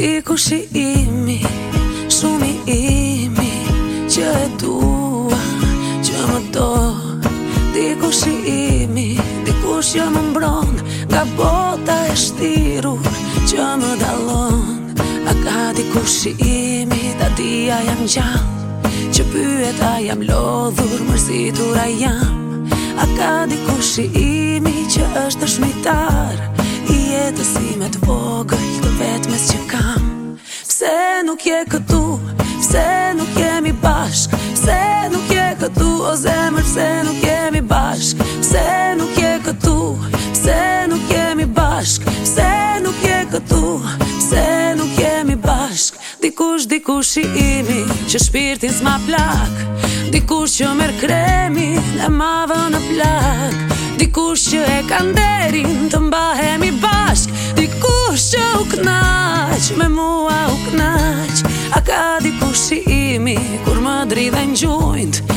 Ti ku imi, shumë i imi Që e dua, që më do Ti shi imi, dikush ku jo shi më mbron Nga bota e shtirur, që më dalon A ka ti imi, ta dia jam gjall Që pyet a jam lodhur, mërzitur a jam A ka di kushi imi që është shmitar I jetës ime të vogëllë Pse nuk jemi bashk Pse nuk je këtu Pse nuk jemi bashk Pse nuk je këtu Pse nuk jemi bashk Dikush, dikush i imi Që shpirtin s'ma plak Dikush që mërkremi Dhe ma vë në plak Dikush që e kanderin Të mbahemi bashk Dikush që u knaq Me mua u knaq A ka dikush i imi Kur më dridhe n'gjujndë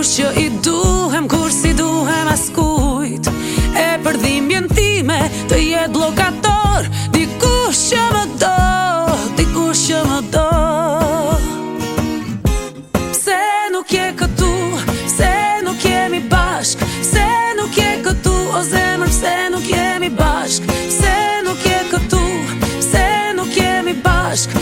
kush që i duhem, kur si duhem as kujt E për dhimbjen time të jetë blokator Di kush që më do, di kush që më do Pse nuk je këtu, pse nuk jemi bashk Pse nuk je këtu, o zemër, pse nuk jemi bashk Pse nuk je këtu, pse nuk jemi bashk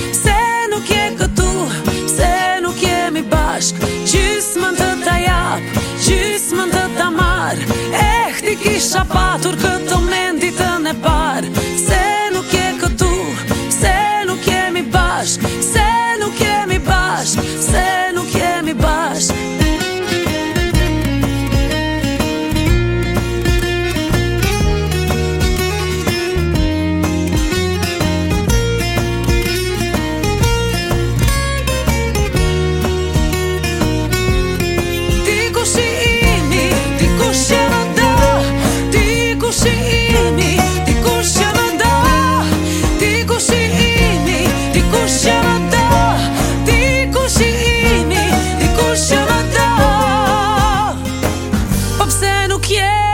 quiero.